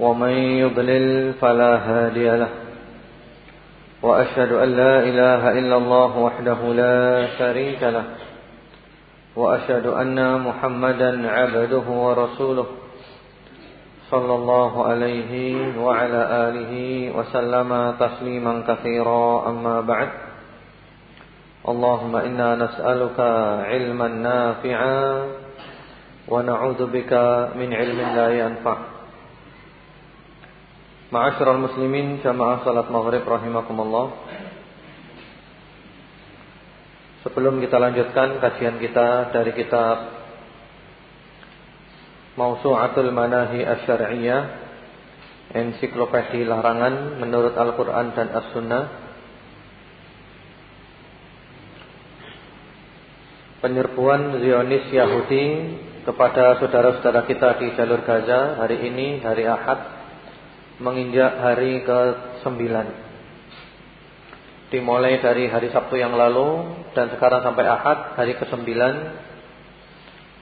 ومن يضلل فلا هادي له. وأشهد أن لا إله إلا الله وحده لا شريك له. وأشهد أن محمدا عبده ورسوله. صلى الله عليه وعلى آله وسلم تسليما كثيرا. أما بعد اللهم إنا نسألك علما نافعا ونعوذ بك من علم لا ينفع. Ma'asyiral muslimin jamaah salat maghrib rahimakumullah. Sebelum kita lanjutkan kajian kita dari kitab Mausu'atul Manahi Asy-Syar'iyyah Ensiklopedi larangan menurut Al-Qur'an dan As-Sunnah. Penyerbuan Zionis Yahudi kepada saudara-saudara kita di jalur Gaza hari ini hari Ahad menginjak hari ke-9. Dimulai dari hari Sabtu yang lalu Dan sekarang sampai Ahad hari ke-9.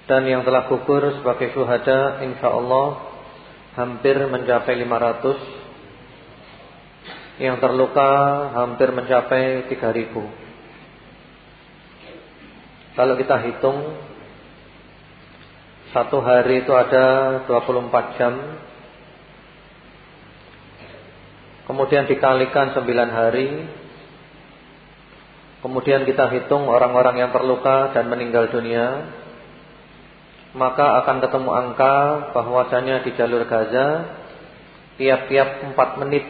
Dan yang telah gugur sebagai syuhada Insya Allah Hampir mencapai 500 Yang terluka hampir mencapai 3000 Kalau kita hitung Satu hari itu ada 24 jam Kemudian dikalikan sembilan hari. Kemudian kita hitung orang-orang yang terluka dan meninggal dunia. Maka akan ketemu angka bahwasanya di jalur Gaza Tiap-tiap empat menit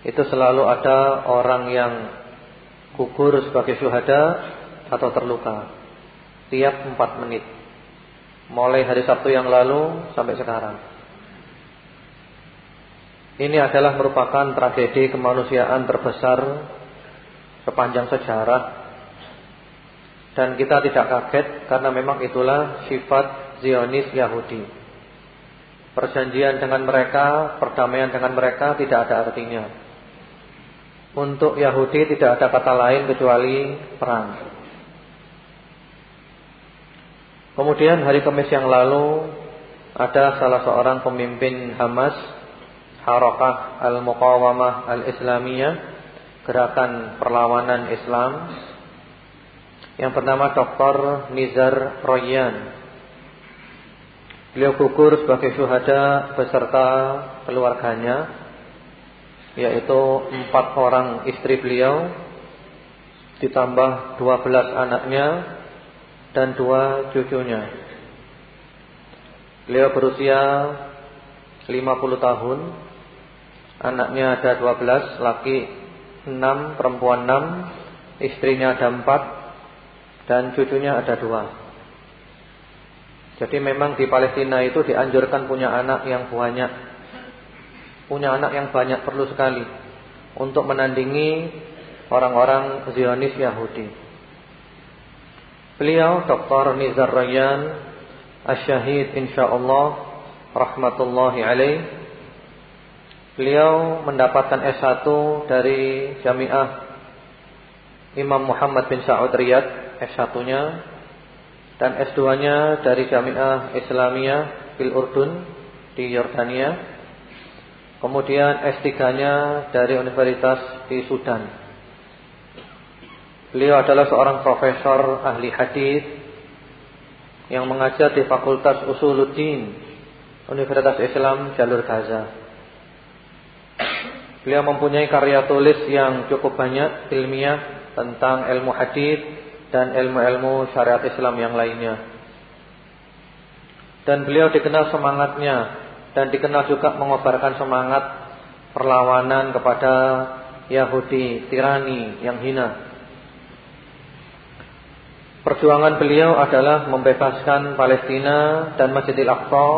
Itu selalu ada orang yang gugur sebagai syuhada atau terluka. Tiap empat menit. Mulai hari Sabtu yang lalu sampai sekarang ini adalah merupakan tragedi kemanusiaan terbesar sepanjang sejarah dan kita tidak kaget karena memang itulah sifat Zionis Yahudi. Perjanjian dengan mereka, perdamaian dengan mereka tidak ada artinya. Untuk Yahudi tidak ada kata lain kecuali perang. Kemudian hari Kamis yang lalu ada salah seorang pemimpin Hamas Harakah Al-Muqawamah Al-Islamiyah Gerakan Perlawanan Islam. Yang bernama Dr. Nizar Royan. Beliau gugur sebagai syuhada beserta keluarganya Yaitu empat orang istri beliau Ditambah dua belas anaknya Dan dua cucunya. Beliau berusia 50 tahun Anaknya ada 12, laki 6, perempuan 6, istrinya ada 4 dan cucunya ada 2. Jadi memang di Palestina itu dianjurkan punya anak yang banyak. Punya anak yang banyak perlu sekali untuk menandingi orang-orang Zionis Yahudi. Beliau Dr. Nizar Rayyan Asy-Syahid insyaallah rahmatullahi alaih Beliau mendapatkan S1 dari Jamiah Imam Muhammad bin Saud Riyad S1-nya dan S2-nya dari Jamiah Islamiyah Bil Urdun di Yordania. Kemudian S3-nya dari Universitas di Sudan. Beliau adalah seorang profesor ahli hadis yang mengajar di Fakultas Usuluddin Universitas Islam Jalur Gaza. Beliau mempunyai karya tulis yang cukup banyak ilmiah tentang ilmu hadis dan ilmu-ilmu syariat Islam yang lainnya. Dan beliau dikenal semangatnya dan dikenal juga mengobarkan semangat perlawanan kepada Yahudi tirani yang hina. Perjuangan beliau adalah membebaskan Palestina dan Masjidil Aqsa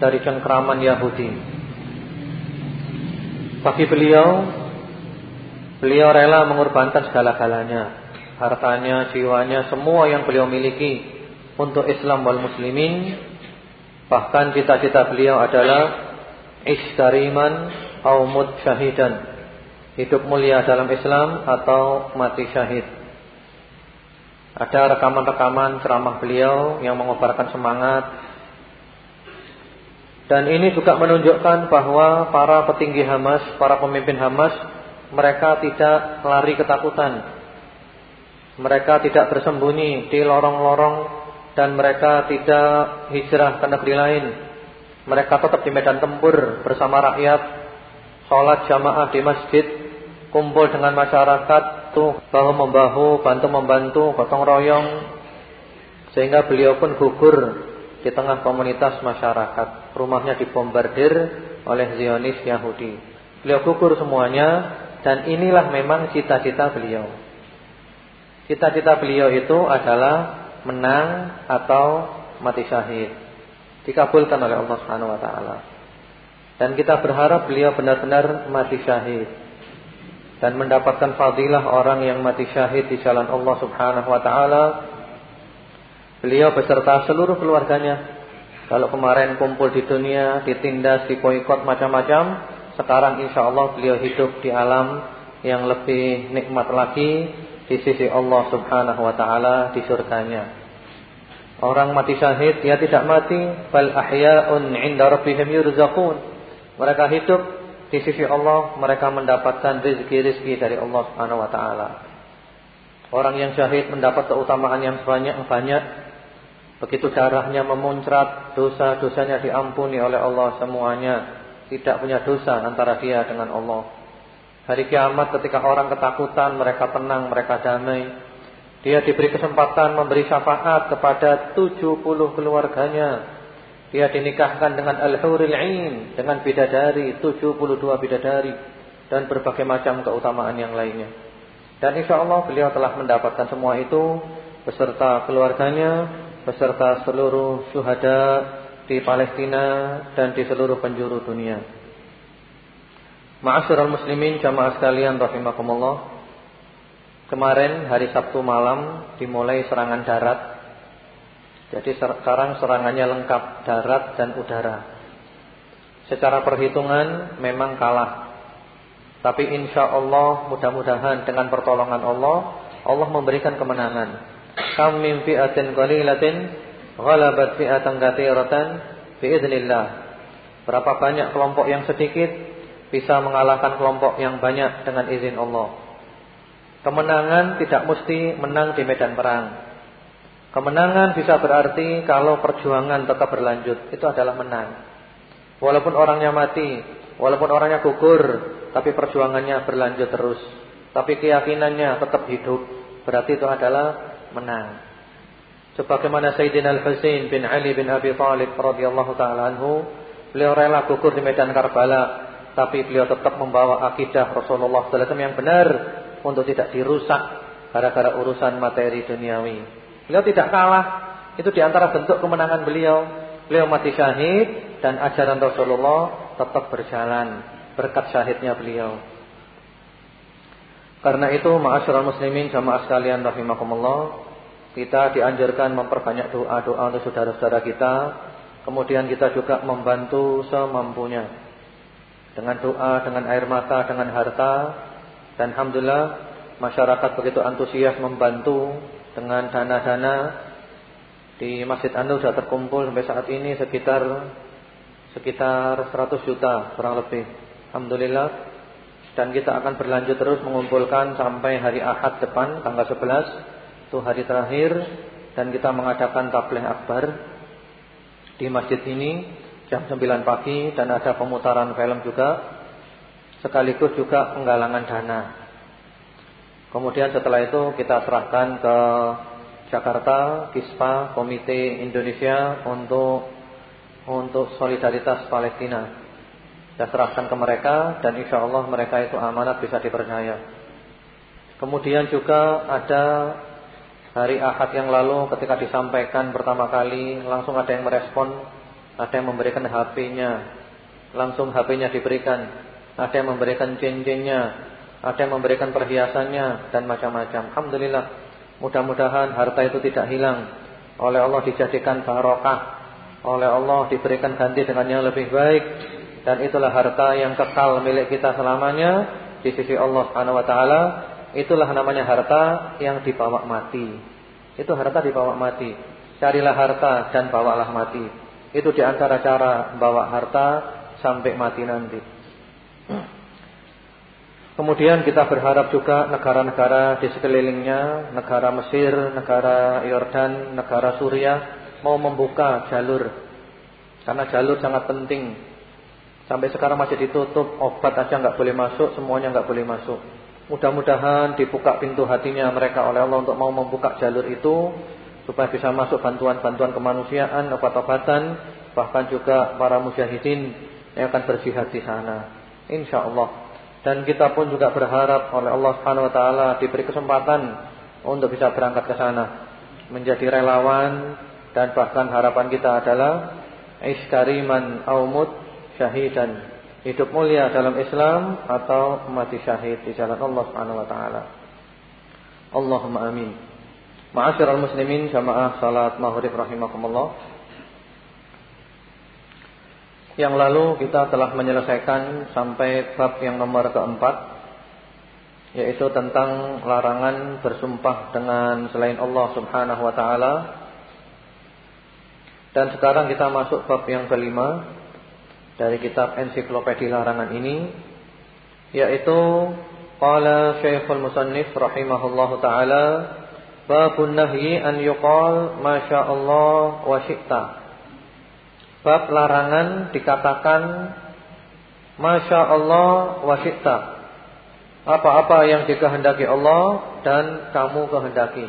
dari cengkraman Yahudi. Bagi beliau Beliau rela mengorbankan segala-galanya. Hartanya, jiwanya, semua yang beliau miliki Untuk Islam wal muslimin. Bahkan cita-cita beliau adalah Ishtariman Aumud syahidan Hidup mulia dalam Islam Atau mati syahid. Ada rekaman-rekaman ceramah beliau Yang mengobarkan semangat Dan ini juga menunjukkan bahwa Para petinggi Hamas Para pemimpin Hamas mereka tidak lari ketakutan. Mereka tidak bersembunyi di lorong-lorong dan mereka tidak hijrah ke negeri lain. Mereka tetap di medan tempur bersama rakyat, sholat jamaah di masjid, kumpul dengan masyarakat, tuh bahu membahu, bantu membantu, gotong royong, sehingga beliau pun gugur di tengah komunitas masyarakat. Rumahnya dibombardir oleh Zionis Yahudi. Beliau gugur semuanya dan inilah memang cita-cita beliau. Cita-cita beliau itu adalah menang atau mati syahid. Dikabulkan oleh Allah Subhanahu wa taala. Dan kita berharap beliau benar-benar mati syahid dan mendapatkan fadilah orang yang mati syahid di jalan Allah Subhanahu wa taala. Beliau beserta seluruh keluarganya. Kalau kemarin kumpul di dunia, ditindas, dipoikot macam-macam, sekarang insya Allah beliau hidup di alam yang lebih nikmat lagi di sisi Allah Subhanahu wa taala di surganya. Orang mati syahid dia tidak mati, bal ahya'un 'inda rabbihim. Mereka hidup di sisi Allah, mereka mendapatkan rezeki-rezeki dari Allah Subhanahu wa taala. Orang yang syahid mendapat keutamaan yang banyak-banyak. Begitu darahnya memuncrat, dosa-dosanya diampuni oleh Allah semuanya tidak punya dosa antara dia dengan Allah. Hari kiamat ketika orang ketakutan, mereka tenang, mereka damai. Dia diberi kesempatan memberi syafaat kepada 70 keluarganya. Dia dinikahkan dengan al-huril ain, dengan bidadari, 72 bidadari dan berbagai macam keutamaan yang lainnya. Dan insya Allah beliau telah mendapatkan semua itu beserta keluarganya, beserta seluruh syuhada di Palestina dan di seluruh penjuru dunia. Ma'asyiral muslimin jamaah sekalian rahimakumullah. Kemarin hari Sabtu malam dimulai serangan darat. Jadi sekarang serangannya lengkap darat dan udara. Secara perhitungan memang kalah. Tapi insya Allah mudah-mudahan dengan pertolongan Allah Allah memberikan kemenangan. Kam min fi'atin qalilatin ghalabat fi'atan katsiratan biiznillah. Berapa banyak kelompok yang sedikit bisa mengalahkan kelompok yang banyak dengan izin Allah. Kemenangan tidak mesti menang di medan perang. Kemenangan bisa berarti kalau perjuangan tetap berlanjut, itu adalah menang. Walaupun orangnya mati, walaupun orangnya gugur, tapi perjuangannya berlanjut terus. Tapi keyakinannya tetap hidup, berarti itu adalah menang. Sebagaimana Sayyidina Al-Husain bin Ali bin Abi Thalib radhiyallahu taala anhu, beliau rela gugur di medan Karbala, tapi beliau tetap membawa akidah Rasulullah sallallahu yang benar untuk tidak dirusak gara-gara urusan materi duniawi. Beliau tidak kalah. Itu di antara bentuk kemenangan beliau. Beliau mati syahid dan ajaran Rasulullah tetap berjalan berkat syahidnya beliau. Karena itu ma'asyiral muslimin jamaah sekalian rahimakumullah, kita dianjurkan memperbanyak doa-doa untuk saudara-saudara kita. Kemudian kita juga membantu semampunya. Dengan doa, dengan air mata, dengan harta. Dan Alhamdulillah masyarakat begitu antusias membantu dengan dana-dana. Di Masjid Anu sudah terkumpul sampai saat ini sekitar sekitar 100 juta kurang lebih. Alhamdulillah. Dan kita akan berlanjut terus mengumpulkan sampai hari Ahad depan tanggal 11 itu hari terakhir dan kita mengadakan tabligh akbar di masjid ini jam 9 pagi dan ada pemutaran film juga sekaligus juga penggalangan dana. Kemudian setelah itu kita serahkan ke Jakarta Kispa Komite Indonesia untuk untuk solidaritas Palestina. Kita serahkan ke mereka dan insya Allah mereka itu amanat bisa dipercaya. Kemudian juga ada Hari Ahad yang lalu ketika disampaikan pertama kali langsung ada yang merespon, ada yang memberikan HP-nya. Langsung HP-nya diberikan ada yang memberikan cincinnya, ada yang memberikan perhiasannya dan macam-macam. Alhamdulillah. Mudah-mudahan harta itu tidak hilang. Oleh Allah dijadikan barokah. Oleh Allah diberikan ganti dengan yang lebih baik dan itulah harta yang kekal milik kita selamanya di sisi Allah Subhanahu wa taala. Itulah namanya harta yang dibawa mati. Itu harta dibawa mati. Carilah harta dan bawalah mati. Itu di antara cara bawa harta sampai mati nanti. Kemudian kita berharap juga negara-negara di sekelilingnya, negara Mesir, negara Yordan, negara Suriah mau membuka jalur. Karena jalur sangat penting. Sampai sekarang masih ditutup, obat aja nggak boleh masuk, semuanya nggak boleh masuk. Mudah-mudahan dibuka pintu hatinya mereka oleh Allah untuk mau membuka jalur itu supaya bisa masuk bantuan-bantuan kemanusiaan, obat-obatan, bahkan juga para mujahidin yang akan berjihad di sana. Insya Allah. Dan kita pun juga berharap oleh Allah Subhanahu wa taala diberi kesempatan untuk bisa berangkat ke sana menjadi relawan dan bahkan harapan kita adalah iskariman aumut syahidan hidup mulia dalam Islam atau mati syahid di jalan Allah Subhanahu wa taala. Allahumma amin. Ma'asyiral muslimin jamaah salat maghrib rahimakumullah. Yang lalu kita telah menyelesaikan sampai bab yang nomor keempat yaitu tentang larangan bersumpah dengan selain Allah Subhanahu wa taala. Dan sekarang kita masuk bab yang kelima dari kitab ensiklopedia larangan ini yaitu qala Syekhul Musannif rahimahullahu taala babun nahyi an yuqal masyaallah wa syi'ta Bab larangan dikatakan Masya Allah wasyikta Apa-apa yang dikehendaki Allah Dan kamu kehendaki.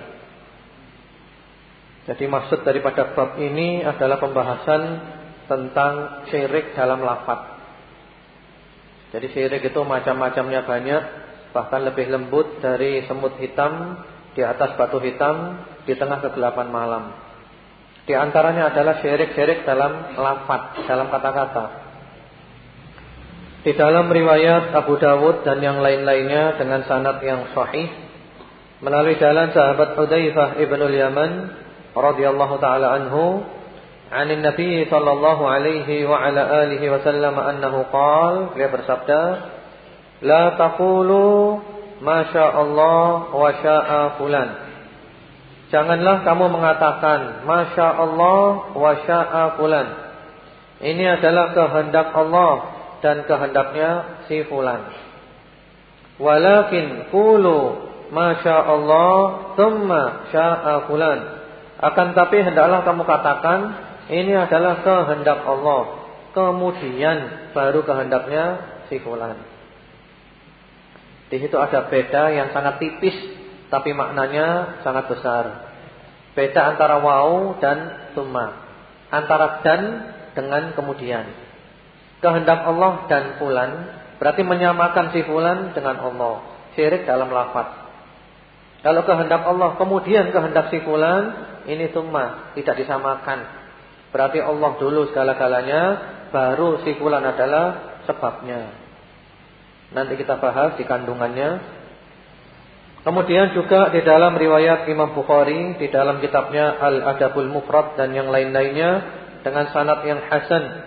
Jadi maksud daripada bab ini adalah pembahasan Tentang syirik dalam lafad Jadi syirik itu macam-macamnya banyak Bahkan lebih lembut dari semut hitam Di atas batu hitam Di tengah kegelapan malam di antaranya adalah syirik-syirik dalam lafaz, dalam kata-kata. Di dalam riwayat Abu Dawud dan yang lain-lainnya dengan sanad yang sahih melalui jalan sahabat Hudzaifah ibn al-Yaman radhiyallahu taala anhu عن النبي صلى الله عليه وعلى آله وسلم أنه قال dia bersabda لا تقولوا ما شاء الله وشاء فلان Janganlah kamu mengatakan Masya Allah wa sya'a fulan Ini adalah kehendak Allah Dan kehendaknya si fulan Walakin Kulu Masya Allah Thumma sya'a fulan Akan tapi hendaklah kamu katakan ini adalah kehendak Allah Kemudian Baru kehendaknya si fulan Di situ ada beda yang sangat tipis tapi maknanya sangat besar. Beda antara wau dan summa. Antara dan dengan kemudian. Kehendak Allah dan fulan berarti menyamakan si fulan dengan Allah. Syirik dalam lafaz. Kalau kehendak Allah kemudian kehendak si fulan ini summa, tidak disamakan. Berarti Allah dulu segala-galanya baru si fulan adalah sebabnya. Nanti kita bahas di kandungannya Kemudian juga di dalam riwayat Imam Bukhari di dalam kitabnya Al-Adabul Mufrad dan yang lain-lainnya dengan sanad yang hasan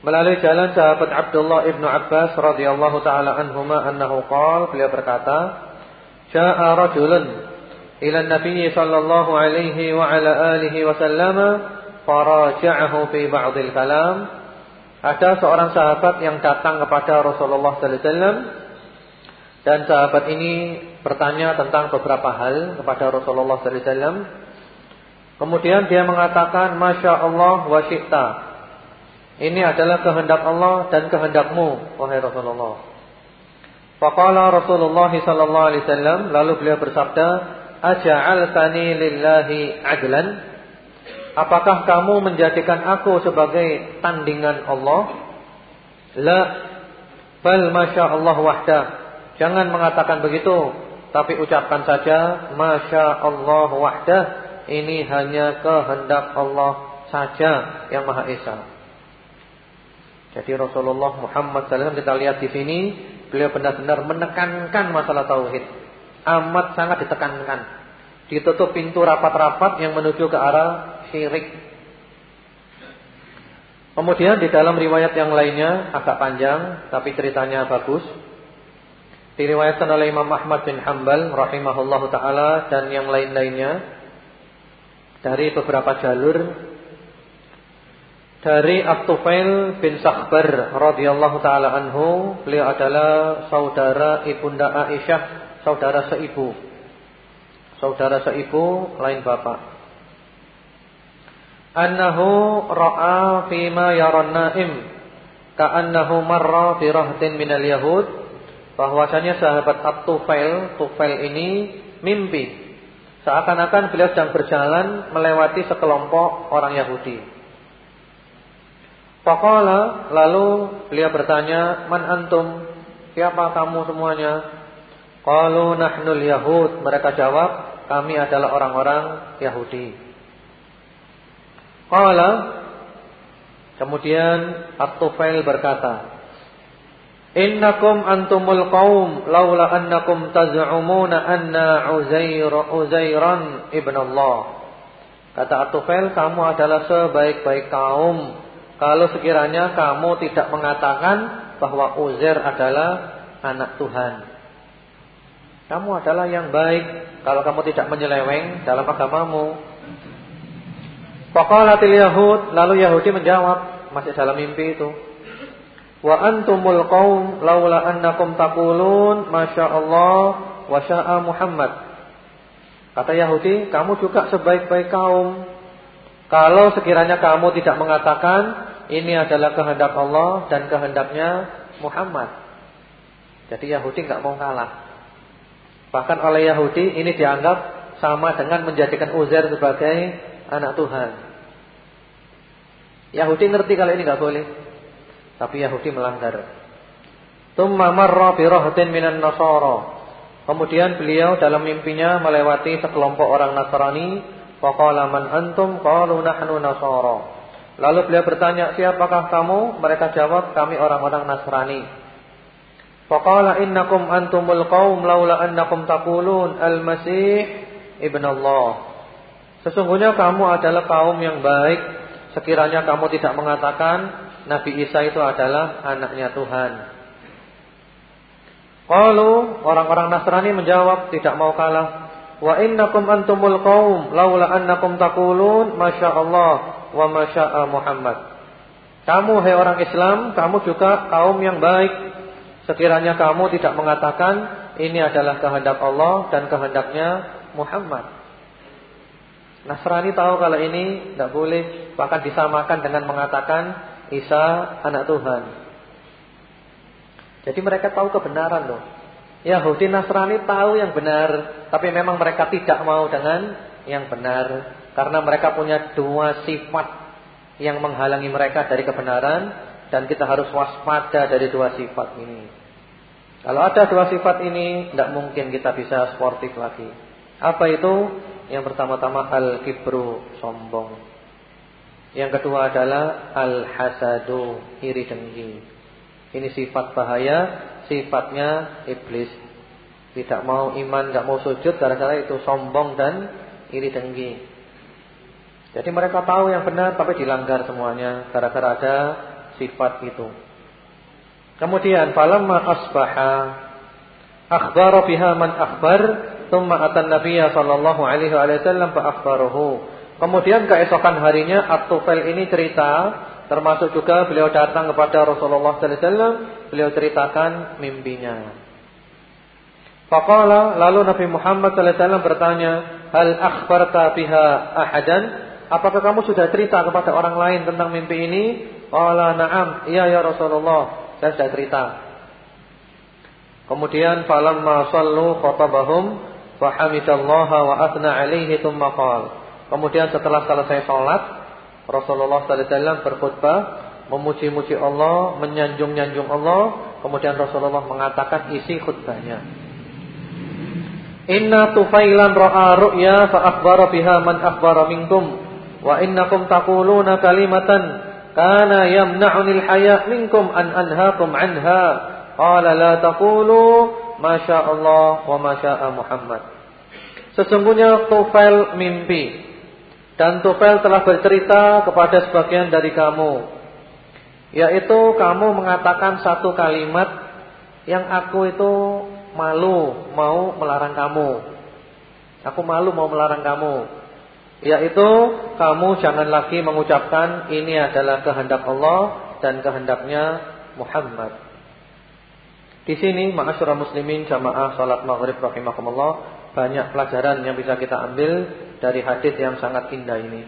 melalui jalan sahabat Abdullah ibnu Abbas radhiyallahu taala anhuma annahu qala beliau berkata jaa rajulun ila Nabi sallallahu alaihi wa ala alihi wasallam faraja'ahu fi ba'dil kalam ada seorang sahabat yang datang kepada Rasulullah sallallahu alaihi wasallam dan sahabat ini bertanya tentang beberapa hal kepada Rasulullah sallallahu alaihi wasallam. Kemudian dia mengatakan, "Masya Allah wa syi'ta." Ini adalah kehendak Allah dan kehendakmu, wahai Rasulullah. Faqala Rasulullah sallallahu alaihi wasallam, lalu beliau bersabda, "Aja'altani lillahi adlan?" Apakah kamu menjadikan aku sebagai tandingan Allah? La, bal masya Allah wahdah. Jangan mengatakan begitu, tapi ucapkan saja Masya Allah wahdah Ini hanya kehendak Allah saja yang Maha Esa Jadi Rasulullah Muhammad SAW kita lihat di sini beliau benar-benar menekankan masalah tauhid. Amat sangat ditekankan. Ditutup pintu rapat-rapat yang menuju ke arah syirik. Kemudian di dalam riwayat yang lainnya agak panjang tapi ceritanya bagus. Diriwayatkan oleh Imam Ahmad bin Hanbal rahimahullahu taala dan yang lain-lainnya dari beberapa jalur dari At-Tufail bin Sakhbar radhiyallahu taala anhu, beliau adalah saudara ibunda Aisyah, saudara seibu. Saudara seibu lain bapak annahu ra'a fima yaran naim ka'annahu marra fi rahtin minal yahud. Bahwasanya sahabat At-Tufail Tufail ini mimpi. Seakan-akan beliau sedang berjalan melewati sekelompok orang Yahudi. Faqala lalu beliau bertanya man antum? Siapa kamu semuanya? Qalu nahnul yahud. Mereka jawab kami adalah orang-orang Yahudi Qala Kemudian At-Tufail berkata Innakum antumul qaum laula annakum taz'umuna anna Uzair Uzairan ibn Allah. Kata At-Tufail kamu adalah sebaik-baik kaum. Kalau sekiranya kamu tidak mengatakan bahwa Uzair adalah anak Tuhan. Kamu adalah yang baik kalau kamu tidak menyeleweng dalam agamamu Faqalatil Yahud, lalu Yahudi menjawab masih dalam mimpi itu. Wa antumul qaum laula annakum taqulun masyaallah wa syaa Muhammad. Kata Yahudi, kamu juga sebaik-baik kaum. Kalau sekiranya kamu tidak mengatakan ini adalah kehendak Allah dan kehendaknya Muhammad. Jadi Yahudi enggak mau kalah. Bahkan oleh Yahudi ini dianggap sama dengan menjadikan Uzair sebagai anak Tuhan. Yahudi ngerti kalau ini nggak boleh. Tapi Yahudi melanggar. Tsumma marra bi rahtin minan nasara. Kemudian beliau dalam mimpinya melewati sekelompok orang Nasrani, faqala man antum? Qalu nahnu nasara. Lalu beliau bertanya, "Siapakah kamu?" Mereka jawab, "Kami orang-orang Nasrani." Faqala innakum antumul qaum laula annakum taqulun al-Masih ibn Allah. Sesungguhnya kamu adalah kaum yang baik Sekiranya kamu tidak mengatakan Nabi Isa itu adalah anaknya Tuhan. Kalau orang-orang Nasrani menjawab tidak mau kalah. Wa innakum antumul qaum laula annakum taqulun masyaallah wa masya'a Muhammad. Kamu hai orang Islam, kamu juga kaum yang baik. Sekiranya kamu tidak mengatakan ini adalah kehendak Allah dan kehendaknya Muhammad. Nasrani tahu kalau ini tidak boleh, bahkan disamakan dengan mengatakan Isa anak Tuhan. Jadi mereka tahu kebenaran loh. Yahudi Nasrani tahu yang benar, tapi memang mereka tidak mau dengan yang benar karena mereka punya dua sifat yang menghalangi mereka dari kebenaran dan kita harus waspada dari dua sifat ini. Kalau ada dua sifat ini, tidak mungkin kita bisa sportif lagi. Apa itu? Yang pertama-tama al-kibru, sombong. Yang kedua adalah al-hasadu, iri dengki. Ini sifat bahaya, sifatnya iblis. Tidak mau iman, tidak mau sujud gara-gara itu sombong dan iri dengki. Jadi mereka tahu yang benar tapi dilanggar semuanya gara-gara ada sifat itu. Kemudian falamma asbaha akhbara biha man akhbar Tumma atan Nabiya sallallahu alaihi wasallam fa akhbarahu. Kemudian keesokan harinya At-Tufail ini cerita, termasuk juga beliau datang kepada Rasulullah sallallahu alaihi wasallam, beliau ceritakan mimpinya. Faqala lalu Nabi Muhammad sallallahu alaihi wasallam bertanya, "Hal akhbarta biha ahadan?" Apakah kamu sudah cerita kepada orang lain tentang mimpi ini? Qala na'am, iya ya Rasulullah, saya sudah cerita. Kemudian falamma sallu khatabahum Fahamidallaha wa athna alaihi thumma Kemudian setelah selesai salat, Rasulullah sallallahu alaihi wasallam berkhutbah memuji-muji Allah, menyanjung-nyanjung Allah, kemudian Rasulullah mengatakan isi khutbahnya. Inna tufailan ra'a ru'ya fa akhbara biha man akhbara minkum wa innakum taquluna kalimatan kana yamna'unil haya minkum an anhaakum anha. Qala la taqulu ma Allah wa ma Muhammad. Sesungguhnya Tufail mimpi dan Tufail telah bercerita kepada sebagian dari kamu yaitu kamu mengatakan satu kalimat yang aku itu malu mau melarang kamu. Aku malu mau melarang kamu. Yaitu kamu jangan lagi mengucapkan ini adalah kehendak Allah dan kehendaknya Muhammad. Di sini ma'asyurah muslimin jamaah salat maghrib rahimakumullah banyak pelajaran yang bisa kita ambil dari hadis yang sangat indah ini.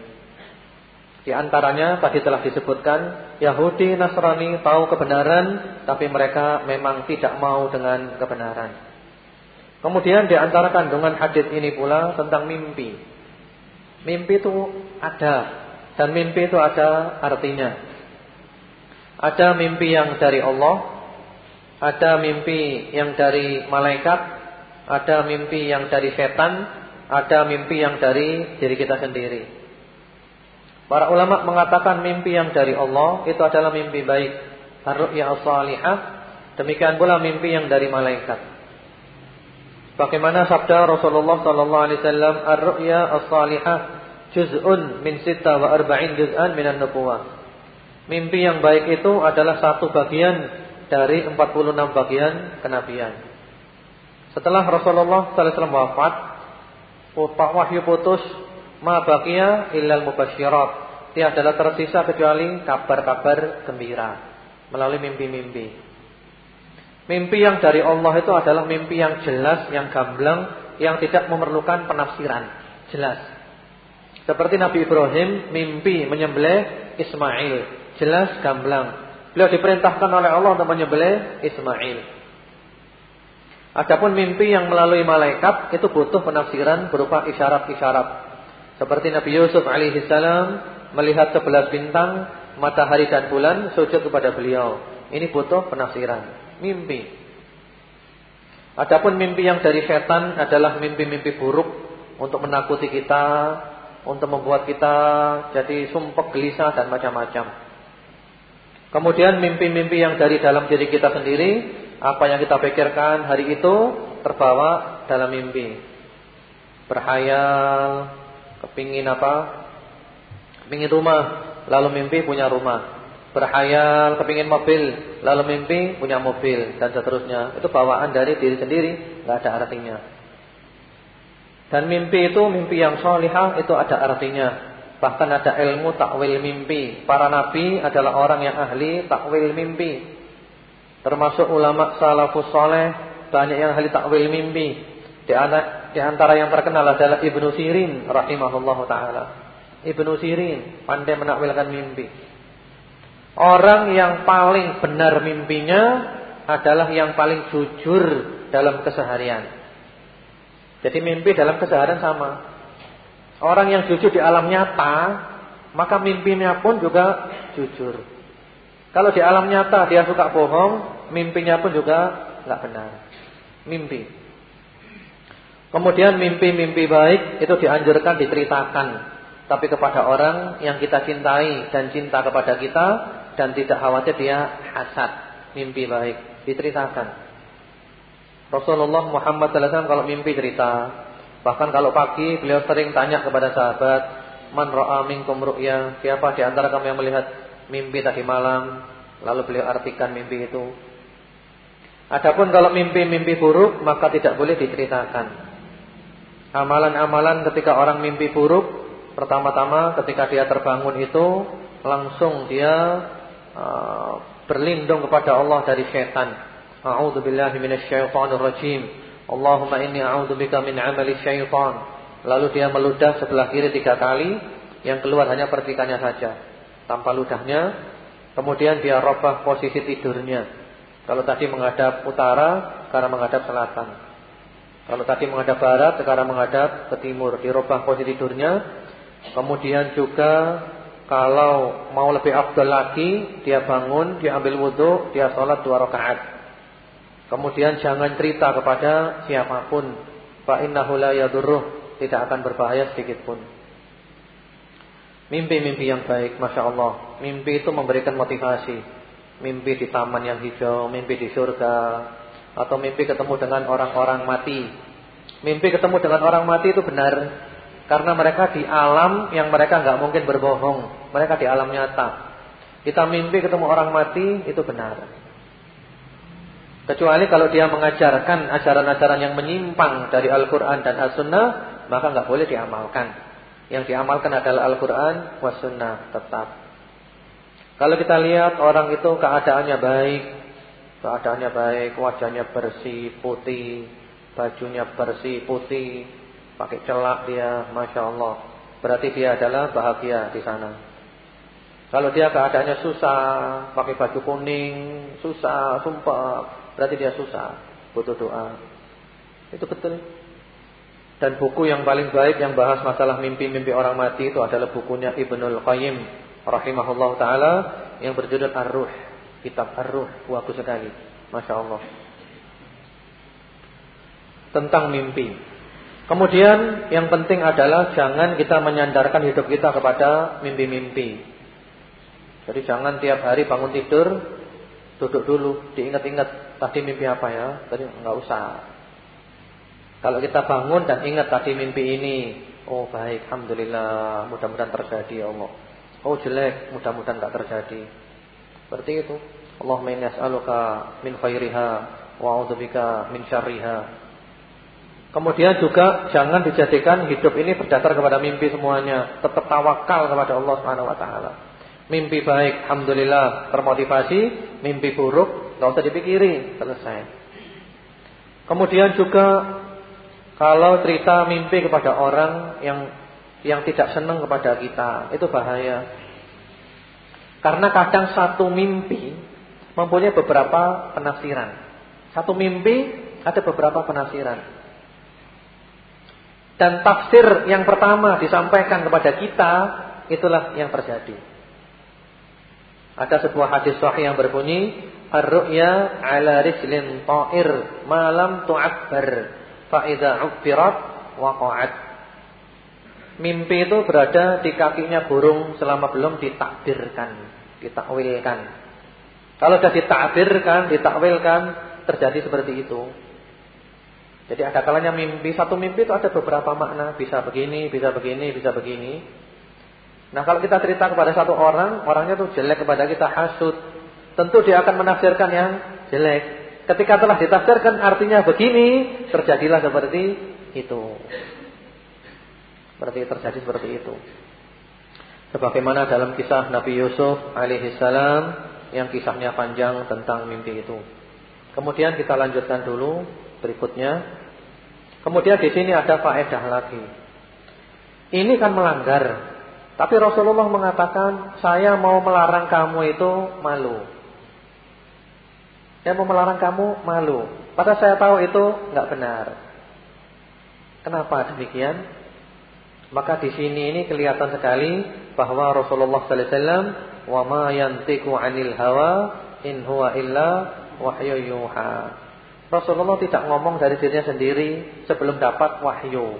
Di antaranya tadi telah disebutkan Yahudi Nasrani tahu kebenaran tapi mereka memang tidak mau dengan kebenaran. Kemudian di antara kandungan hadis ini pula tentang mimpi. Mimpi itu ada dan mimpi itu ada artinya. Ada mimpi yang dari Allah, ada mimpi yang dari malaikat, ada mimpi yang dari setan, ada mimpi yang dari diri kita sendiri. Para ulama mengatakan mimpi yang dari Allah itu adalah mimpi baik. Demikian pula mimpi yang dari malaikat. Bagaimana sabda Rasulullah sallallahu alaihi wasallam, "Ar-ru'ya as-salihah juz'un min sitta wa arba'in juz'an minan nubuwah." Mimpi yang baik itu adalah satu bagian dari 46 bagian kenabian. Setelah Rasulullah sallallahu alaihi wasallam wafat, wahyu putus ma baqiya illal mubasyirat. adalah tersisa kecuali kabar-kabar gembira melalui mimpi-mimpi. Mimpi yang dari Allah itu adalah mimpi yang jelas, yang gamblang, yang tidak memerlukan penafsiran. Jelas. Seperti Nabi Ibrahim mimpi menyembelih Ismail, jelas gamblang. Beliau diperintahkan oleh Allah untuk menyembelih Ismail. Adapun mimpi yang melalui malaikat itu butuh penafsiran berupa isyarat-isyarat. Seperti Nabi Yusuf alaihi salam melihat sebelas bintang, matahari dan bulan sujud kepada beliau. Ini butuh penafsiran. Mimpi. Adapun mimpi yang dari setan adalah mimpi-mimpi buruk untuk menakuti kita, untuk membuat kita jadi sumpek gelisah dan macam-macam. Kemudian mimpi-mimpi yang dari dalam diri kita sendiri, apa yang kita pikirkan hari itu terbawa dalam mimpi. Berhayal, Kepingin apa? Kepingin rumah, lalu mimpi punya rumah. Berhayal, kepingin mobil, lalu mimpi punya mobil dan seterusnya. Itu bawaan dari diri sendiri, nggak ada artinya. Dan mimpi itu mimpi yang solihah itu ada artinya. Bahkan ada ilmu takwil mimpi. Para nabi adalah orang yang ahli takwil mimpi. Termasuk ulama salafus soleh banyak yang ahli takwil mimpi. Di, antara yang terkenal adalah Ibnu Sirin rahimahullahu taala. Ibnu Sirin pandai menakwilkan mimpi. Orang yang paling benar mimpinya adalah yang paling jujur dalam keseharian. Jadi mimpi dalam keseharian sama. Orang yang jujur di alam nyata, maka mimpinya pun juga jujur. Kalau di alam nyata dia suka bohong, mimpinya pun juga nggak benar. Mimpi. Kemudian mimpi-mimpi baik itu dianjurkan diceritakan tapi kepada orang yang kita cintai dan cinta kepada kita dan tidak khawatir dia hasad mimpi baik diceritakan. Rasulullah Muhammad SAW kalau mimpi cerita, bahkan kalau pagi beliau sering tanya kepada sahabat, "Man ra'a minkum ru'ya?" Siapa di antara kamu yang melihat mimpi tadi malam? Lalu beliau artikan mimpi itu. Adapun kalau mimpi-mimpi buruk maka tidak boleh diceritakan. Amalan-amalan ketika orang mimpi buruk Pertama-tama ketika dia terbangun itu Langsung dia uh, Berlindung kepada Allah dari syaitan A'udhu billahi minasyaitanir rajim Allahumma inni a'udhu bika min amali syaitan Lalu dia meludah sebelah kiri tiga kali Yang keluar hanya percikannya saja Tanpa ludahnya Kemudian dia robah posisi tidurnya Kalau tadi menghadap utara Sekarang menghadap selatan kalau tadi menghadap barat, sekarang menghadap ke timur. Dirubah posisi tidurnya. Kemudian juga kalau mau lebih afdal lagi, dia bangun, dia ambil wudhu, dia sholat dua rakaat. Kemudian jangan cerita kepada siapa pun. Fa innahu la tidak akan berbahaya sedikit pun. Mimpi-mimpi yang baik, Masya Allah. Mimpi itu memberikan motivasi. Mimpi di taman yang hijau Mimpi di surga Atau mimpi ketemu dengan orang-orang mati. Mimpi ketemu dengan orang mati itu benar Karena mereka di alam yang mereka nggak mungkin berbohong. Mereka di alam nyata. Kita mimpi ketemu orang mati itu benar Kecuali kalau dia mengajarkan ajaran-ajaran yang menyimpang dari Al-Quran dan As-Sunnah Maka nggak boleh diamalkan. Yang diamalkan adalah Al-Quran Sunnah tetap. Kalau kita lihat orang itu keadaannya baik Keadaannya baik Wajahnya bersih, putih Bajunya bersih, putih Pakai celak dia Masya Allah. Berarti dia adalah bahagia di sana. Kalau dia keadaannya susah Pakai baju kuning Susah, sumpah Berarti dia susah Butuh doa Itu betul dan buku yang paling baik yang bahas masalah mimpi-mimpi orang mati itu adalah bukunya Ibnul Qayyim rahimahullah taala yang berjudul Ar-Ruh, kitab Ar-Ruh, bagus sekali. Masya Allah. Tentang mimpi. Kemudian yang penting adalah jangan kita menyandarkan hidup kita kepada mimpi-mimpi. Jadi jangan tiap hari bangun tidur duduk dulu, diingat-ingat tadi mimpi apa ya? Tadi enggak usah. Kalau kita bangun dan ingat tadi mimpi ini, oh baik, alhamdulillah, mudah-mudahan terjadi ya Allah. Oh jelek, mudah-mudahan tak terjadi. Seperti itu. Allahumma inni as'aluka min khairiha wa a'udzubika min syarriha. Kemudian juga jangan dijadikan hidup ini berdasar kepada mimpi semuanya. Tetap tawakal kepada Allah Subhanahu wa taala. Mimpi baik, alhamdulillah, termotivasi. Mimpi buruk, enggak usah dipikiri, selesai. Kemudian juga kalau cerita mimpi kepada orang yang yang tidak senang kepada kita, itu bahaya. Karena kadang satu mimpi mempunyai beberapa penafsiran. Satu mimpi ada beberapa penafsiran. Dan tafsir yang pertama disampaikan kepada kita itulah yang terjadi. Ada sebuah hadis sahih yang berbunyi ar-ru'ya 'ala rijlin ta'ir malam tu'abbar Fa'idha ubirat waqa'at. Mimpi itu berada di kakinya burung selama belum ditakdirkan, ditakwilkan. Kalau sudah ditakdirkan, ditakwilkan, terjadi seperti itu. Jadi ada kalanya mimpi, satu mimpi itu ada beberapa makna, bisa begini, bisa begini, bisa begini. Nah, kalau kita cerita kepada satu orang, orangnya tuh jelek kepada kita hasud, tentu dia akan menafsirkan yang jelek. Ketika telah ditafsirkan artinya begini, terjadilah seperti itu. Seperti terjadi seperti itu. Sebagaimana dalam kisah Nabi Yusuf alaihi salam yang kisahnya panjang tentang mimpi itu. Kemudian kita lanjutkan dulu berikutnya. Kemudian di sini ada faedah lagi. Ini kan melanggar. Tapi Rasulullah mengatakan, "Saya mau melarang kamu itu malu." Yang mau melarang kamu malu. Padahal saya tahu itu nggak benar. Kenapa demikian? Maka di sini ini kelihatan sekali bahwa Rasulullah sallallahu alaihi wasallam wa ma yantiqu 'anil hawa in huwa illa wahyu yuha. Rasulullah tidak ngomong dari dirinya sendiri sebelum dapat wahyu.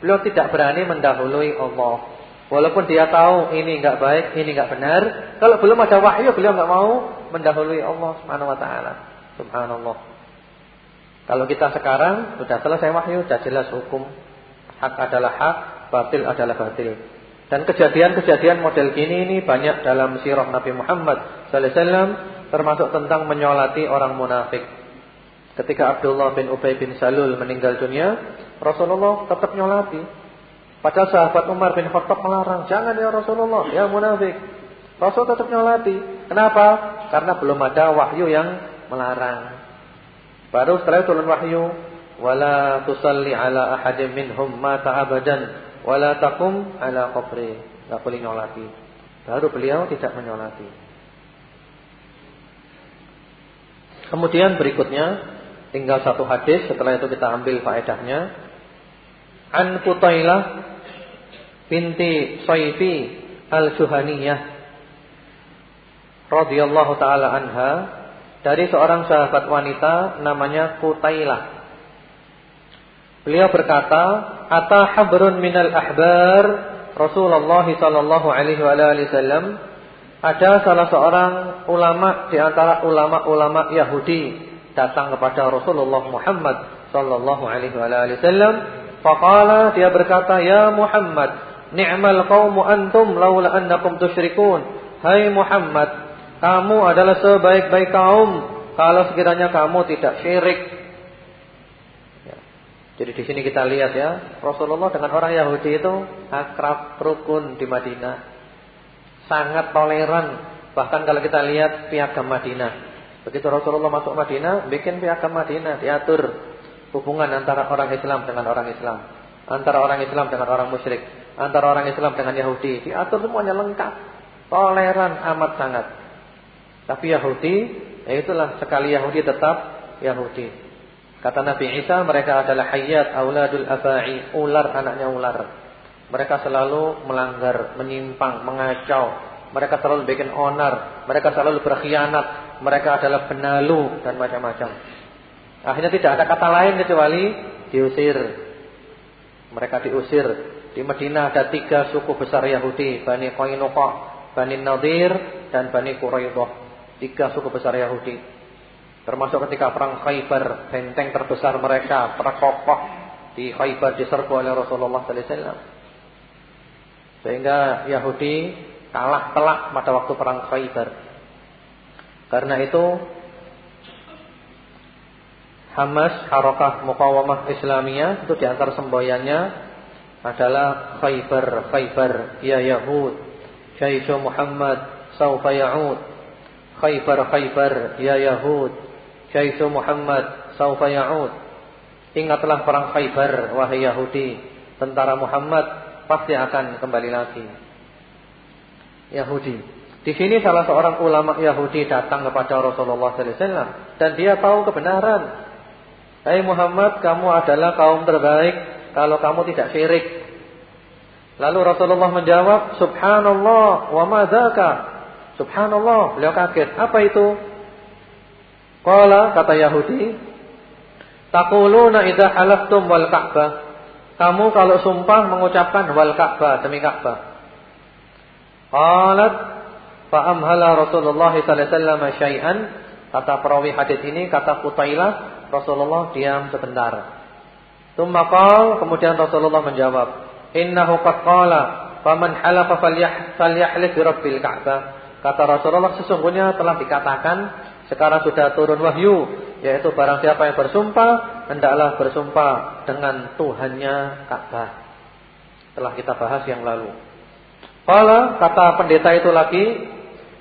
Beliau tidak berani mendahului Allah. Walaupun dia tahu ini enggak baik, ini enggak benar, kalau belum ada wahyu beliau enggak mau mendahului Allah Subhanahu wa taala. Subhanallah. Kalau kita sekarang sudah selesai wahyu, sudah jelas hukum. Hak adalah hak, batil adalah batil. Dan kejadian-kejadian model gini ini banyak dalam sirah Nabi Muhammad sallallahu alaihi wasallam termasuk tentang menyolati orang munafik. Ketika Abdullah bin Ubay bin Salul meninggal dunia, Rasulullah tetap nyolati. Padahal sahabat Umar bin Khattab melarang, "Jangan ya Rasulullah, ya munafik." Rasul tetap nyolati. Kenapa? Karena belum ada wahyu yang melarang. Baru setelah itu turun wahyu, "Wala tusalli ala ahadin minhum mata abadan, wala taqum ala qabri." Enggak boleh nyolati. Baru beliau tidak menyolati. Kemudian berikutnya tinggal satu hadis setelah itu kita ambil faedahnya. An Qutailah binti Saifi Al-Juhaniyah radhiyallahu taala anha dari seorang sahabat wanita namanya Qutailah. Beliau berkata, "Ata habrun minal ahbar Rasulullah sallallahu alaihi wasallam ada salah seorang ulama di antara ulama-ulama Yahudi datang kepada Rasulullah Muhammad sallallahu alaihi wasallam faqala dia berkata ya Muhammad ni'mal qaumu antum laula annakum tusyrikun hai Muhammad kamu adalah sebaik-baik kaum kalau sekiranya kamu tidak syirik ya. jadi di sini kita lihat ya Rasulullah dengan orang Yahudi itu akrab rukun di Madinah sangat toleran. Bahkan kalau kita lihat piagam Madinah. Begitu Rasulullah masuk Madinah, bikin piagam Madinah, diatur hubungan antara orang Islam dengan orang Islam, antara orang Islam dengan orang musyrik, antara orang Islam dengan Yahudi, diatur semuanya lengkap, toleran amat sangat. Tapi Yahudi, ya itulah sekali Yahudi tetap Yahudi. Kata Nabi Isa mereka adalah hayat auladul afa'i, ular anaknya ular. Mereka selalu melanggar, menyimpang, mengacau. Mereka selalu bikin onar. Mereka selalu berkhianat. Mereka adalah benalu dan macam-macam. Akhirnya tidak ada kata lain kecuali diusir. Mereka diusir. Di Madinah ada tiga suku besar Yahudi. Bani Qainuqa, Bani Nadir, dan Bani Quraidah. Tiga suku besar Yahudi. Termasuk ketika perang Khaybar. Benteng terbesar mereka terkokoh di Khaybar diserbu oleh Rasulullah sallallahu alaihi wasallam. Sehingga Yahudi kalah telak pada waktu perang Khaybar. Karena itu Hamas Harakah Muqawamah Islamiyah itu diantar semboyannya adalah Khaybar Khaybar ya Yahud Syaisu Muhammad Saufa Ya'ud Khaybar Khaybar ya Yahud Syaisu Muhammad Saufa Ya'ud Ingatlah perang Khaybar wahai Yahudi Tentara Muhammad pasti akan kembali lagi. Yahudi. Di sini salah seorang ulama Yahudi datang kepada Rasulullah sallallahu alaihi wasallam dan dia tahu kebenaran. Hai Muhammad, kamu adalah kaum terbaik kalau kamu tidak syirik. Lalu Rasulullah menjawab, "Subhanallah, wa ma dzaka?" Subhanallah, beliau kaget. Apa itu? Qala kata Yahudi, "Taquluna idza halaftum wal Ka'bah." Kamu kalau sumpah mengucapkan wal Ka'bah demi Ka'bah. Qalat fa amhala Rasulullah sallallahu alaihi wasallam syai'an kata perawi hadis ini kata Qutailah Rasulullah diam sebentar. Tsumma qala kemudian Rasulullah menjawab, "Innahu qad qala faman halafa falyahlif bi rabbil Ka'bah." Kata Rasulullah sesungguhnya telah dikatakan sekarang sudah turun wahyu yaitu barang siapa yang bersumpah hendaklah bersumpah dengan Tuhannya Ka'bah. Telah kita bahas yang lalu. Qala kata pendeta itu lagi,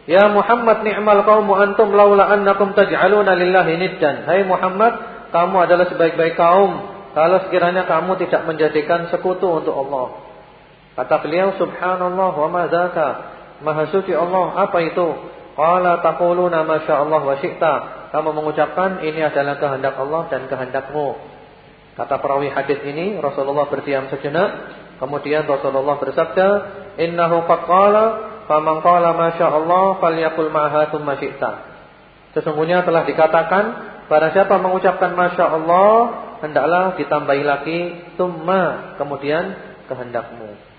"Ya Muhammad ni'mal qaumu antum laula annakum taj'aluna lillahi niddan." Hai Muhammad, kamu adalah sebaik-baik kaum kalau sekiranya kamu tidak menjadikan sekutu untuk Allah. Kata beliau, "Subhanallah wa ma dzaka." Maha suci Allah, apa itu? Qala taquluna masyaallah wa syi'ta. Kamu mengucapkan ini adalah kehendak Allah dan kehendakmu. Kata perawi hadis ini Rasulullah berdiam sejenak, kemudian Rasulullah bersabda, "Innahu qad qala faman qala masyaallah falyaqul ma'ha tsumma syi'ta." Sesungguhnya telah dikatakan, barang siapa mengucapkan masyaallah, hendaklah ditambahi lagi tsumma, kemudian kehendakmu.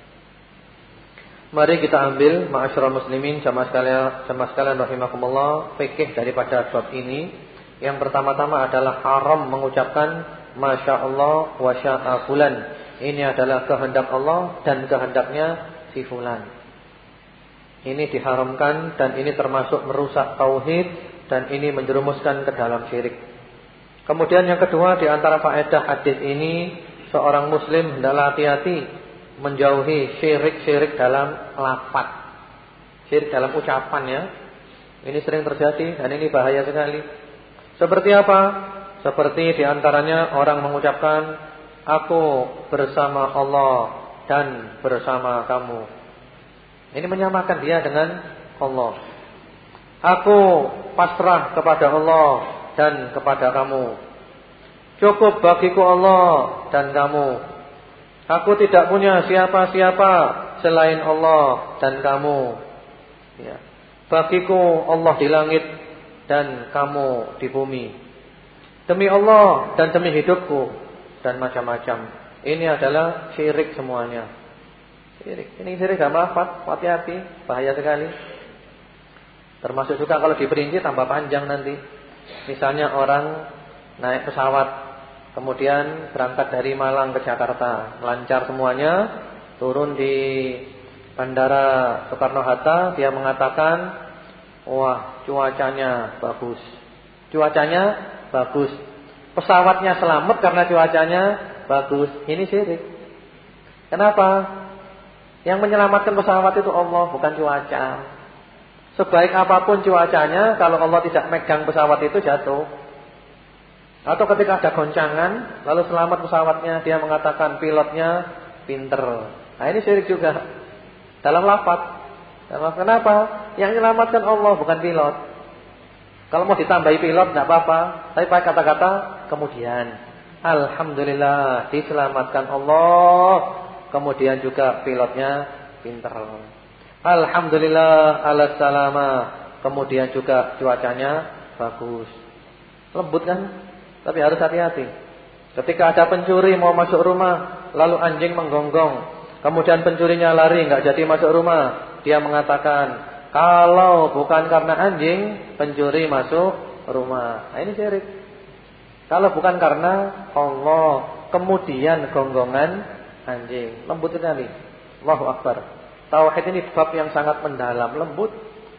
Mari kita ambil ma'asyiral muslimin jamaah sekalian jamaah sekalian rahimakumullah fikih daripada bab ini. Yang pertama-tama adalah haram mengucapkan masyaallah wa syaa fulan. Ini adalah kehendak Allah dan kehendaknya si fulan. Ini diharamkan dan ini termasuk merusak tauhid dan ini menjerumuskan ke dalam syirik. Kemudian yang kedua di antara faedah hadis ini seorang muslim hendaklah hati-hati menjauhi syirik-syirik dalam lafaz. Syirik dalam ucapan ya. Ini sering terjadi dan ini bahaya sekali. Seperti apa? Seperti di antaranya orang mengucapkan aku bersama Allah dan bersama kamu. Ini menyamakan dia dengan Allah. Aku pasrah kepada Allah dan kepada kamu. Cukup bagiku Allah dan kamu. Aku tidak punya siapa-siapa selain Allah dan kamu. Ya. Bagiku Allah di langit dan kamu di bumi. Demi Allah dan demi hidupku dan macam-macam. Ini adalah syirik semuanya. Sirik. Ini sirik gak melafat, hati-hati, bahaya sekali. Termasuk juga kalau diperinci tambah panjang nanti. Misalnya orang naik pesawat, kemudian berangkat dari Malang ke Jakarta, lancar semuanya, turun di Bandara Soekarno-Hatta, dia mengatakan, "Wah, cuacanya bagus." Cuacanya bagus. Pesawatnya selamat karena cuacanya bagus. Ini syirik. Kenapa? Yang menyelamatkan pesawat itu Allah, bukan cuaca. Sebaik apa pun cuacanya, kalau Allah tidak megang pesawat itu jatuh. Atau ketika ada goncangan, lalu selamat pesawatnya, dia mengatakan pilotnya pinter. Nah ini syirik juga. Dalam lafaz. Dalam kenapa? Yang menyelamatkan Allah, bukan pilot. Kalau mau ditambahi pilot tidak apa-apa, tapi pakai kata-kata kemudian. Alhamdulillah diselamatkan Allah Kemudian juga pilotnya pintar. Alhamdulillah ala salama. Kemudian juga cuacanya bagus. Lembut kan? Tapi harus hati-hati. Ketika ada pencuri mau masuk rumah, lalu anjing menggonggong, kemudian pencurinya lari nggak jadi masuk rumah, dia mengatakan, "Kalau bukan karena anjing, pencuri masuk rumah." Nah, ini syirik. Kalau bukan karena Allah, kemudian gonggongan anjing. Lembut sekali. Allahu Akbar. Tauhid ini bab yang sangat mendalam, lembut,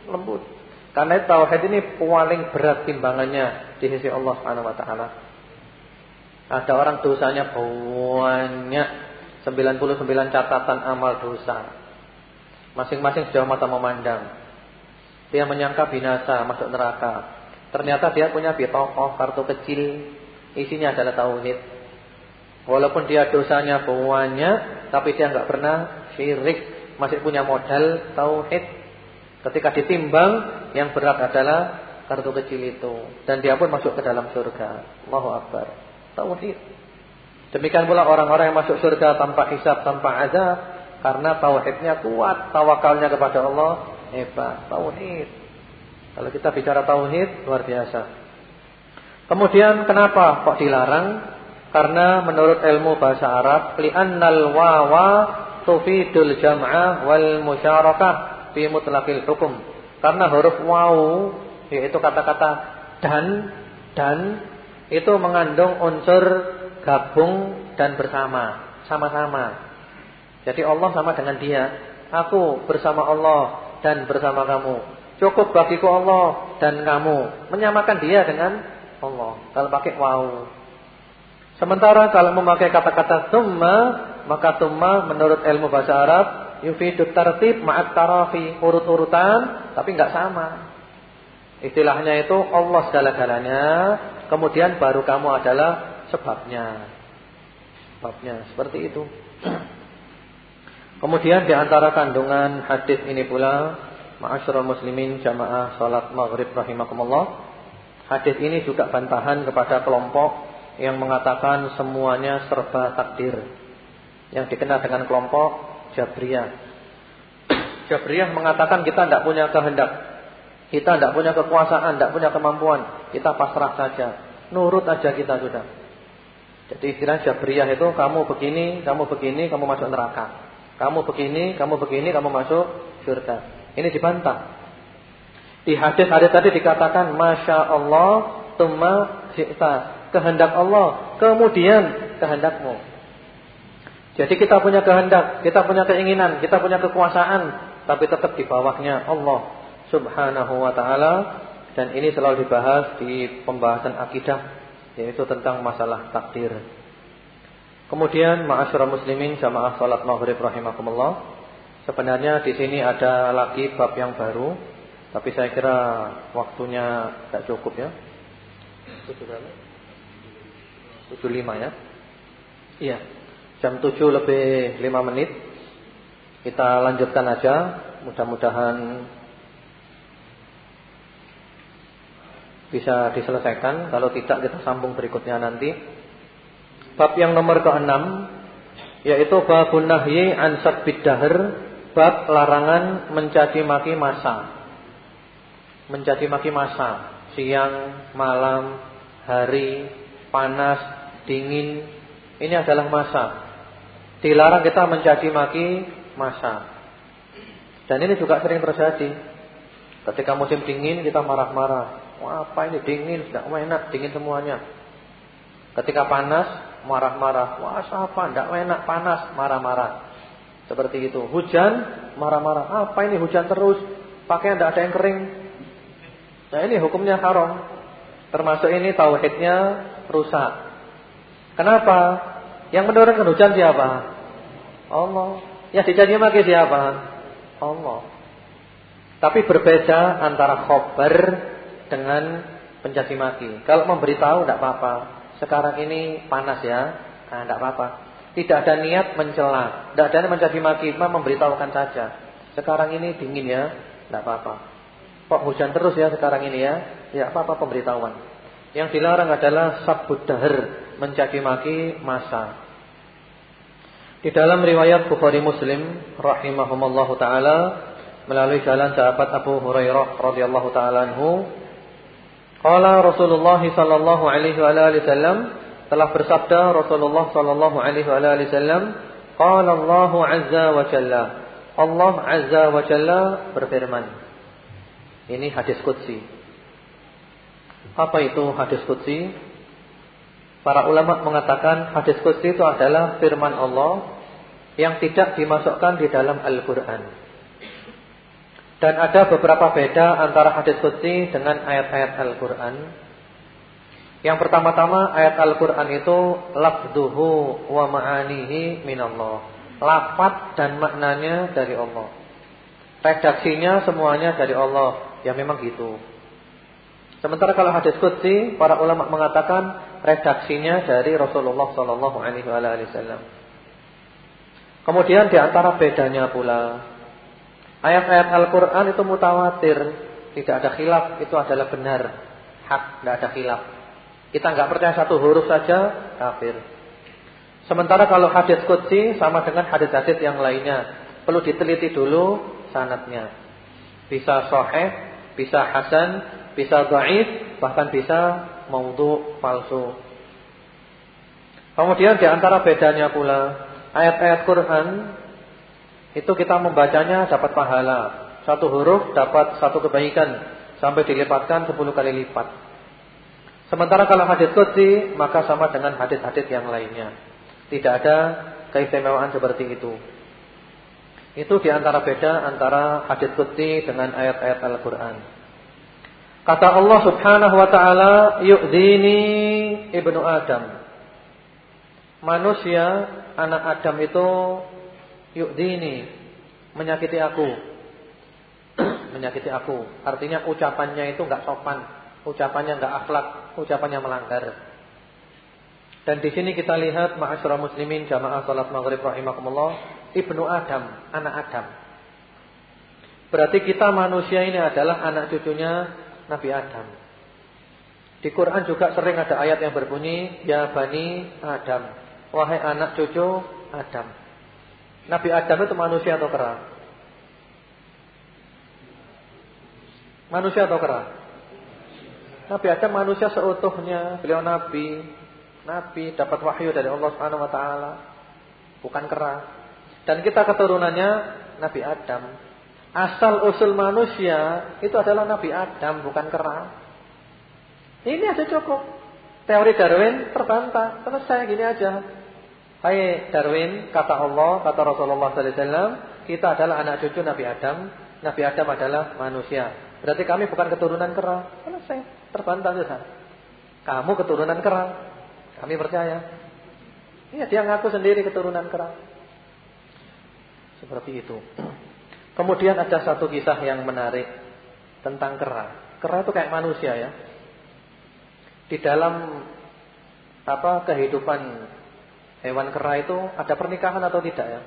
lembut. Karena tauhid ini paling berat timbangannya di sisi Allah Subhanahu wa taala. Ada orang dosanya banyak 99 catatan amal dosa. Masing-masing sejauh mata memandang. Dia menyangka binasa masuk neraka. Ternyata dia punya bitokoh kartu kecil, isinya adalah tauhid. Walaupun dia dosanya banyak, tapi dia nggak pernah syirik, masih punya modal tauhid. Ketika ditimbang, yang berat adalah kartu kecil itu, dan dia pun masuk ke dalam surga. Allahu Akbar. Tauhid. Demikian pula orang-orang yang masuk surga tanpa hisab, tanpa azab, karena tauhidnya kuat, tawakalnya kepada Allah hebat. Tauhid. Kalau kita bicara tauhid luar biasa. Kemudian kenapa kok dilarang? Karena menurut ilmu bahasa Arab, li'annal wawa tufidul jam'ah wal musyarakah fi mutlaqil hukum. Karena huruf wawu yaitu kata-kata dan dan itu mengandung unsur gabung dan bersama, sama-sama. Jadi Allah sama dengan dia. Aku bersama Allah dan bersama kamu. Cukup bagiku Allah dan kamu. Menyamakan dia dengan Allah. Kalau pakai wawu. Sementara kalau memakai kata-kata summa, maka summa menurut ilmu bahasa Arab yufidut tartib ma'at tarafi, urut-urutan tapi enggak sama. Istilahnya itu Allah segala-galanya, kemudian baru kamu adalah sebabnya. Sebabnya seperti itu. Kemudian di antara kandungan hadis ini pula, ma'asyiral muslimin jamaah salat maghrib rahimakumullah. Hadis ini juga bantahan kepada kelompok yang mengatakan semuanya serba takdir. Yang dikenal dengan kelompok Jabriyah. Jabriyah mengatakan kita tidak punya kehendak. Kita tidak punya kekuasaan, tidak punya kemampuan. Kita pasrah saja. Nurut aja kita sudah. Jadi istilah Jabriyah itu kamu begini, kamu begini, kamu masuk neraka. Kamu begini, kamu begini, kamu masuk surga. Ini dibantah. Di hadis-hadis tadi dikatakan Masya Allah Tumma syi'ta kehendak Allah, kemudian kehendakmu. Jadi kita punya kehendak, kita punya keinginan, kita punya kekuasaan, tapi tetap di bawahnya Allah Subhanahu wa taala dan ini selalu dibahas di pembahasan akidah yaitu tentang masalah takdir. Kemudian ma'asyiral muslimin jamaah salat maghrib rahimakumullah. Sebenarnya di sini ada lagi bab yang baru, tapi saya kira waktunya tidak cukup ya. Sudah 75 ya. Iya. Jam 7 lebih 5 menit. Kita lanjutkan aja. Mudah-mudahan bisa diselesaikan. Kalau tidak kita sambung berikutnya nanti. Bab yang nomor ke-6 yaitu babun nahyi an sabbid dahr, bab larangan mencaci maki masa. Mencaci maki masa, siang, malam, hari, panas, dingin, ini adalah masa. Dilarang kita mencaci maki masa. Dan ini juga sering terjadi. Ketika musim dingin kita marah-marah. Wah, apa ini dingin, tidak enak, dingin semuanya. Ketika panas, marah-marah. Wah, siapa, tidak enak, panas, marah-marah. Seperti itu. Hujan, marah-marah. Apa ini hujan terus? Pakaian tidak ada yang kering. Nah ini hukumnya haram. Termasuk ini tauhidnya rusak. Kenapa? Yang menurunkan hujan siapa? Allah. Yang dijanji maki siapa? Allah. Tapi berbeda antara khobar dengan pencaci maki. Kalau memberitahu tidak apa-apa. Sekarang ini panas ya, nah, tidak apa-apa. Tidak ada niat mencela, tidak ada niat mencaci maki, cuma memberitahukan saja. Sekarang ini dingin ya, tidak apa-apa. Kok hujan terus ya sekarang ini ya? Ya apa-apa pemberitahuan. Yang dilarang adalah sabut dahar, mencaci maki masa. Di dalam riwayat Bukhari Muslim rahimahumallahu taala melalui jalan sahabat Abu Hurairah radhiyallahu taala anhu qala Rasulullah sallallahu alaihi wa alihi wasallam telah bersabda Rasulullah sallallahu alaihi wa alihi wasallam qala Allah azza wa jalla. Allah azza wa jalla berfirman. Ini hadis qudsi. Apa itu hadis qudsi? Para ulama mengatakan hadis qudsi itu adalah firman Allah yang tidak dimasukkan di dalam Al-Quran. Dan ada beberapa beda antara hadis qudsi dengan ayat-ayat Al-Quran. Yang pertama-tama ayat Al-Quran itu lafduhu wa ma'anihi minallah. Lafat dan maknanya dari Allah. Redaksinya semuanya dari Allah. Ya memang gitu. Sementara kalau hadis qudsi, para ulama mengatakan redaksinya dari Rasulullah wasallam. Kemudian di antara bedanya pula ayat-ayat Al-Qur'an itu mutawatir, tidak ada khilaf, itu adalah benar, hak, tidak ada khilaf. Kita nggak percaya satu huruf saja kafir. Sementara kalau hadis qudsi sama dengan hadis-hadis yang lainnya, perlu diteliti dulu sanatnya. Bisa sahih, bisa hasan, bisa dhaif, bahkan bisa maudhu palsu. Kemudian di antara bedanya pula ayat-ayat Quran itu kita membacanya dapat pahala. Satu huruf dapat satu kebaikan sampai dilipatkan sepuluh kali lipat. Sementara kalau hadis qudsi maka sama dengan hadis-hadis yang lainnya. Tidak ada keistimewaan seperti itu. Itu di antara beda antara hadis qudsi dengan ayat-ayat Al-Qur'an. Kata Allah Subhanahu wa taala, "Yu'dini ibnu Adam." Manusia anak Adam itu yu'dini menyakiti aku. menyakiti aku. Artinya ucapannya itu enggak sopan, ucapannya enggak akhlak, ucapannya melanggar. Dan di sini kita lihat ma'asyiral muslimin jamaah salat maghrib rahimakumullah, ibnu Adam, anak Adam. Berarti kita manusia ini adalah anak cucunya Nabi Adam. Di Quran juga sering ada ayat yang berbunyi ya bani Adam. Wahai anak cucu Adam. Nabi Adam itu manusia atau kera? Manusia atau kera? Nabi Adam manusia seutuhnya, beliau nabi. Nabi dapat wahyu dari Allah Subhanahu wa taala. Bukan kera. Dan kita keturunannya Nabi Adam. Asal usul manusia itu adalah Nabi Adam, bukan kera. Ini aja cukup. Teori Darwin terbantah. Selesai gini aja. Hai Darwin, kata Allah, kata Rasulullah wasallam, kita adalah anak cucu Nabi Adam, Nabi Adam adalah manusia. Berarti kami bukan keturunan kera. Selesai, terbantah sudah. Kamu keturunan kera. Kami percaya. Iya, dia ngaku sendiri keturunan kera. Seperti itu. Kemudian ada satu kisah yang menarik tentang kera. Kera itu kayak manusia ya. Di dalam apa kehidupan Hewan kera itu ada pernikahan atau tidak ya?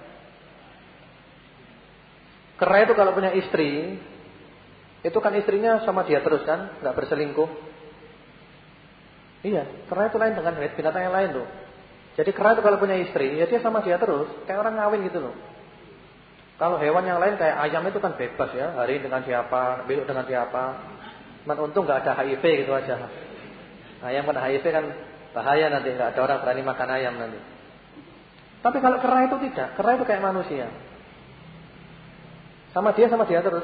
Kera itu kalau punya istri, itu kan istrinya sama dia terus kan, nggak berselingkuh. Iya, kera itu lain dengan binatang yang lain tuh. Jadi kera itu kalau punya istri, ya dia sama dia terus, kayak orang ngawin gitu loh. Kalau hewan yang lain kayak ayam itu kan bebas ya, hari dengan siapa, besok dengan siapa. Man untung nggak ada HIV gitu aja. Ayam kena HIV kan bahaya nanti, nggak ada orang berani makan ayam nanti. Tapi kalau kera itu tidak, kera itu kayak manusia. Sama dia sama dia terus.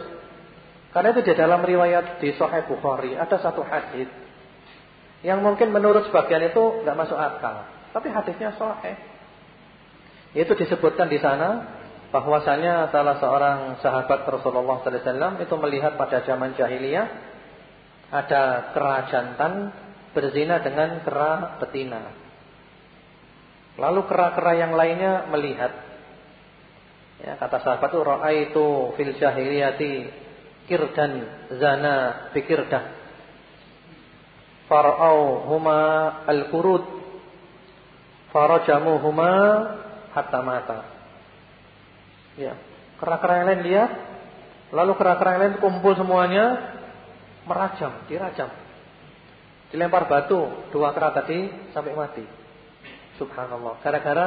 Karena itu di dalam riwayat di Sahih Bukhari ada satu hadis yang mungkin menurut sebagian itu nggak masuk akal, tapi hadisnya sahih. Itu disebutkan di sana bahwasanya salah seorang sahabat Rasulullah sallallahu alaihi wasallam itu melihat pada zaman jahiliyah ada kera jantan berzina dengan kera betina. Lalu kera-kera yang lainnya melihat Ya, kata sahabat itu raaitu fil jahiliyati kirdan zana bikirdah. Farau huma al-qurud. Farajamu huma hatta mata. Ya, kera-kera yang lain lihat, lalu kera-kera yang lain kumpul semuanya merajam, dirajam. Dilempar batu dua kera tadi sampai mati. Subhanallah, gara-gara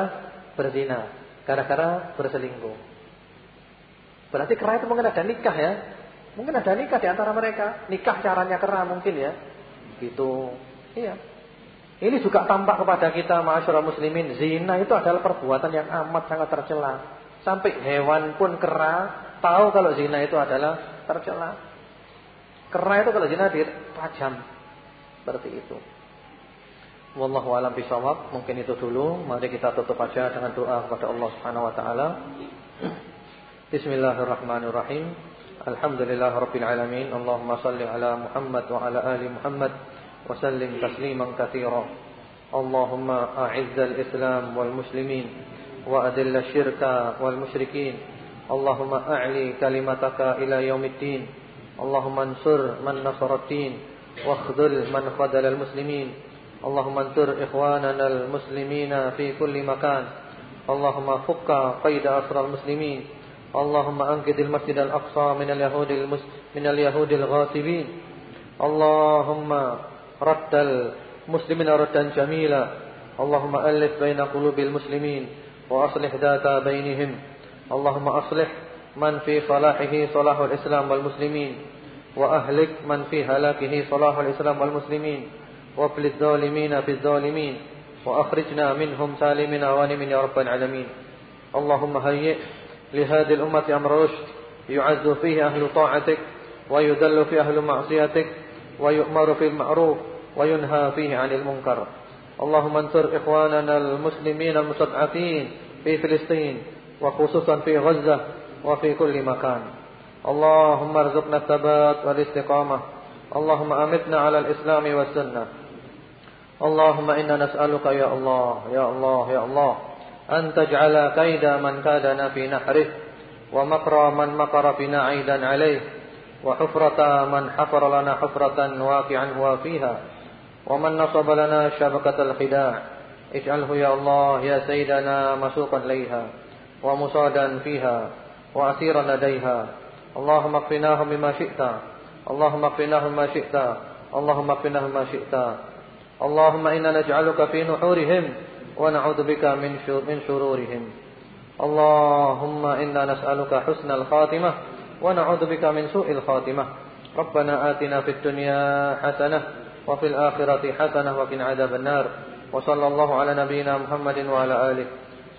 berzina gara-gara berselingkuh. Berarti kera itu mungkin ada nikah ya. Mungkin ada nikah di antara mereka. Nikah caranya kera mungkin ya. Gitu. Iya. Ini juga tampak kepada kita masyarakat muslimin. Zina itu adalah perbuatan yang amat sangat tercela. Sampai hewan pun kera tahu kalau zina itu adalah tercela. Kera itu kalau zina dirajam. Seperti itu. Wallahu a'lam bishawab. Mungkin itu dulu. Mari kita tutup aja dengan doa kepada Allah Subhanahu wa taala. Bismillahirrahmanirrahim. Alhamdulillahirabbil alamin. Allahumma shalli ala Muhammad wa ala ali Muhammad wa sallim tasliman katsira. Allahumma a'izzal Islam wal muslimin wa adilla syirka wal musyrikin. Allahumma a'li kalimataka ila yaumiddin. Allahumma ansur man nasaraddin wa khudhul man khadalal muslimin. اللهم انصر إخواننا المسلمين في كل مكان اللهم فك قيد أسر المسلمين اللهم أنقذ المسجد الأقصى من اليهود المس... من اليهود الغاصبين اللهم رد المسلمين ردا جميلا اللهم ألف بين قلوب المسلمين وأصلح ذات بينهم اللهم أصلح من في صلاحه صلاح الإسلام والمسلمين وأهلك من في هلاكه صلاح الإسلام والمسلمين وابل الظالمين في الظالمين وأخرجنا منهم سالمين غانمين يا رب العالمين. اللهم هيئ لهذه الأمة أمر رشد. يعز فيه أهل طاعتك ويذل فيه أهل معصيتك ويؤمر في المعروف وينهى فيه عن المنكر. اللهم انصر إخواننا المسلمين المستضعفين في فلسطين وخصوصا في غزة وفي كل مكان. اللهم ارزقنا الثبات والاستقامة. اللهم أمتنا على الإسلام والسنة. اللهم إنا نسألك يا الله يا الله يا الله أن تجعل كيد من كادنا في نحره ومكر من مكر فينا عيدا عليه وحفرة من حفر لنا حفرة واقعا هو فيها ومن نصب لنا شبكة الخداع. اجعله يا الله يا سيدنا مسوقا ليها ومصادا فيها وأسيرا لديها. اللهم اقفناهم بما شئت اللهم اقفناهم ما شئت اللهم اقفناهم ما شئت. اللهم إنا نجعلك في نحورهم ونعوذ بك من من شرورهم. اللهم إنا نسألك حسن الخاتمة ونعوذ بك من سوء الخاتمة. ربنا آتنا في الدنيا حسنة وفي الآخرة حسنة وقنا عذاب النار. وصلى الله على نبينا محمد وعلى آله.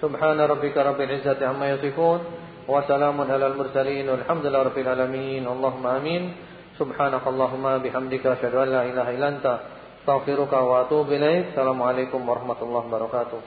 سبحان ربك رب العزة عما يصفون وسلام على المرسلين والحمد لله رب العالمين. اللهم آمين. سبحانك اللهم بحمدك أشهد أن لا إله إلا أنت Astaghfiruka wa. Assalamualaikum warahmatullahi wabarakatuh.